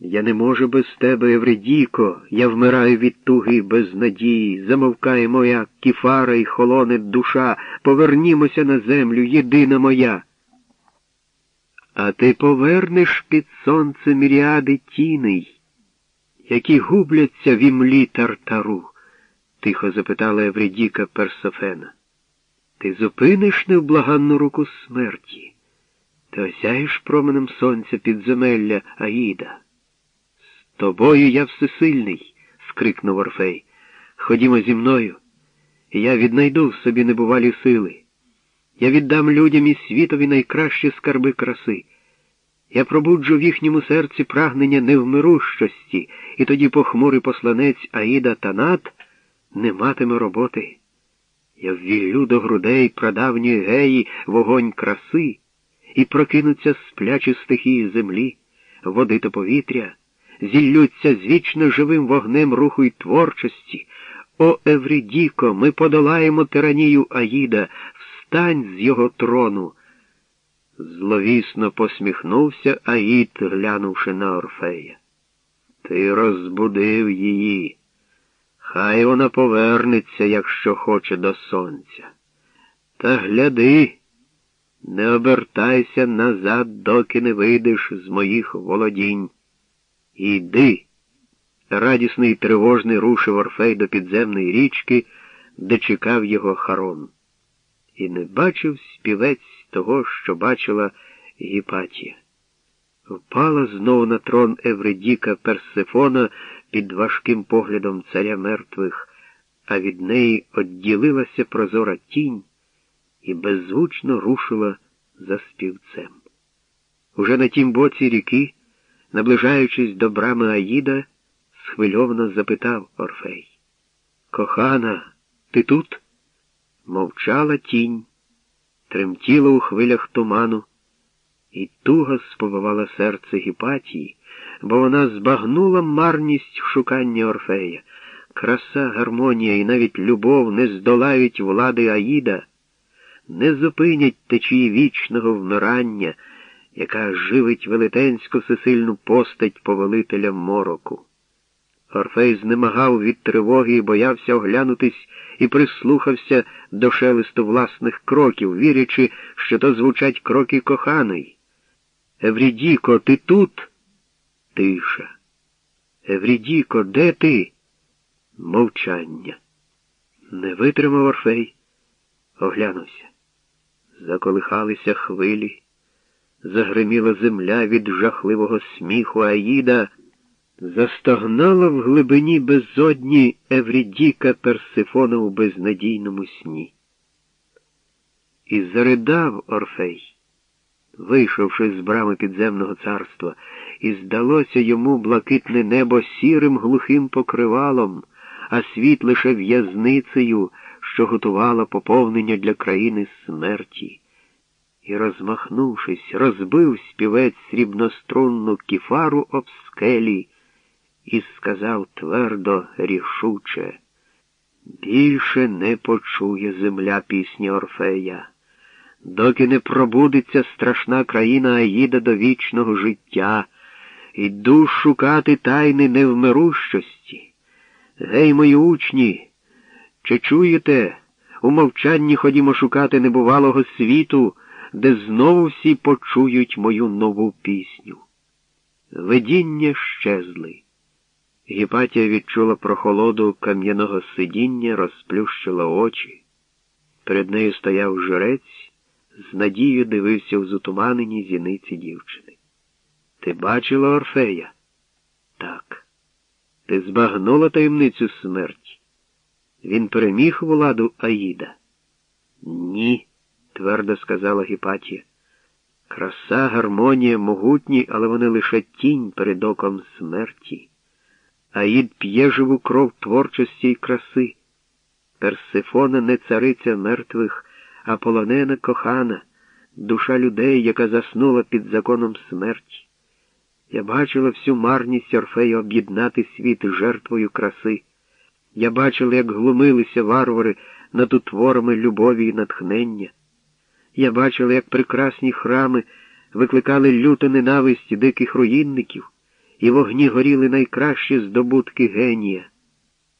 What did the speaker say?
Я не можу без тебе, Евредіко, я вмираю від туги без надії, замовкає моя кіфара і холоне душа, повернімося на землю, єдина моя. А ти повернеш під сонце міріади тіней, які губляться в імлі тартару, тихо запитала Евредіка Персофена. Ти зупиниш невблаганну руку смерті, ти осяєш променем сонця підземелля Аїда. Тобою я всесильний, скрикнув Орфей. Ходімо зі мною, я віднайду в собі небувалі сили. Я віддам людям і світові найкращі скарби краси. Я пробуджу в їхньому серці прагнення невмирущості, і тоді похмурий посланець Аїда Танат не матиме роботи. Я ввіллю до грудей прадавньої геї вогонь краси, і прокинуться сплячі стихії землі, води та повітря, зіллються з вічно живим вогнем руху й творчості. О Еврідіко, ми подолаємо тиранію Аїда, встань з його трону. Зловісно посміхнувся Аїд, глянувши на Орфея. Ти розбудив її. Хай вона повернеться, якщо хоче до сонця. Та гляди, не обертайся назад, доки не вийдеш з моїх володінь. Іди. Радісний і тривожний рушив Орфей до підземної річки, де чекав його Харон. І не бачив співець того, що бачила Гіпатія. Впала знову на трон Евредіка Персифона під важким поглядом царя мертвих, а від неї відділилася прозора тінь і беззвучно рушила за співцем. Уже на тім боці ріки, наближаючись до брами Аїда, схвильовано запитав Орфей. Кохана, ти тут? Мовчала тінь, тремтіла у хвилях туману, і туго сповивала серце Гіпатії, бо вона збагнула марність шукання Орфея. Краса, гармонія і навіть любов не здолають влади Аїда, не зупинять течії вічного вмирання, яка живить велетенську всесильну постать повелителя мороку. Орфей знемагав від тривоги і боявся оглянутись і прислухався до шелесту власних кроків, вірячи, що то звучать кроки коханої. Еврідіко, ти тут? Тиша. Еврідіко, де ти? Мовчання. Не витримав Орфей, оглянувся. Заколихалися хвилі, загриміла земля від жахливого сміху Аїда, застогнала в глибині безодні Еврідіка Персифона у безнадійному сні. І заридав Орфей вийшовши з брами підземного царства, і здалося йому блакитне небо сірим глухим покривалом, а світ лише в'язницею, що готувала поповнення для країни смерті. І, розмахнувшись, розбив співець срібнострунну кіфару об скелі і сказав твердо, рішуче, більше не почує земля пісні Орфея. Доки не пробудеться страшна країна Аїда до вічного життя, Йду шукати тайни невмирущості. Гей, мої учні, чи чуєте, у мовчанні ходімо шукати небувалого світу, де знову всі почують мою нову пісню. Видіння щезли. Гіпатія відчула прохолоду кам'яного сидіння, розплющила очі. Перед нею стояв жрець з надією дивився в зутуманені зіниці дівчини. Ти бачила Орфея? Так. Ти збагнула таємницю смерті. Він переміг владу Аїда? Ні, твердо сказала Гіпатія. Краса, гармонія, могутні, але вони лише тінь перед оком смерті. Аїд п'є живу кров творчості й краси. Персифона не цариця мертвих, а полонена кохана, душа людей, яка заснула під законом смерті. Я бачила всю марність Орфея об'єднати світ жертвою краси. Я бачила, як глумилися варвари над утворами любові і натхнення. Я бачила, як прекрасні храми викликали люту ненависть диких руїнників, і вогні горіли найкращі здобутки генія.